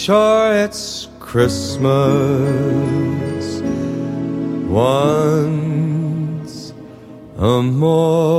sure it's Christmas once a more.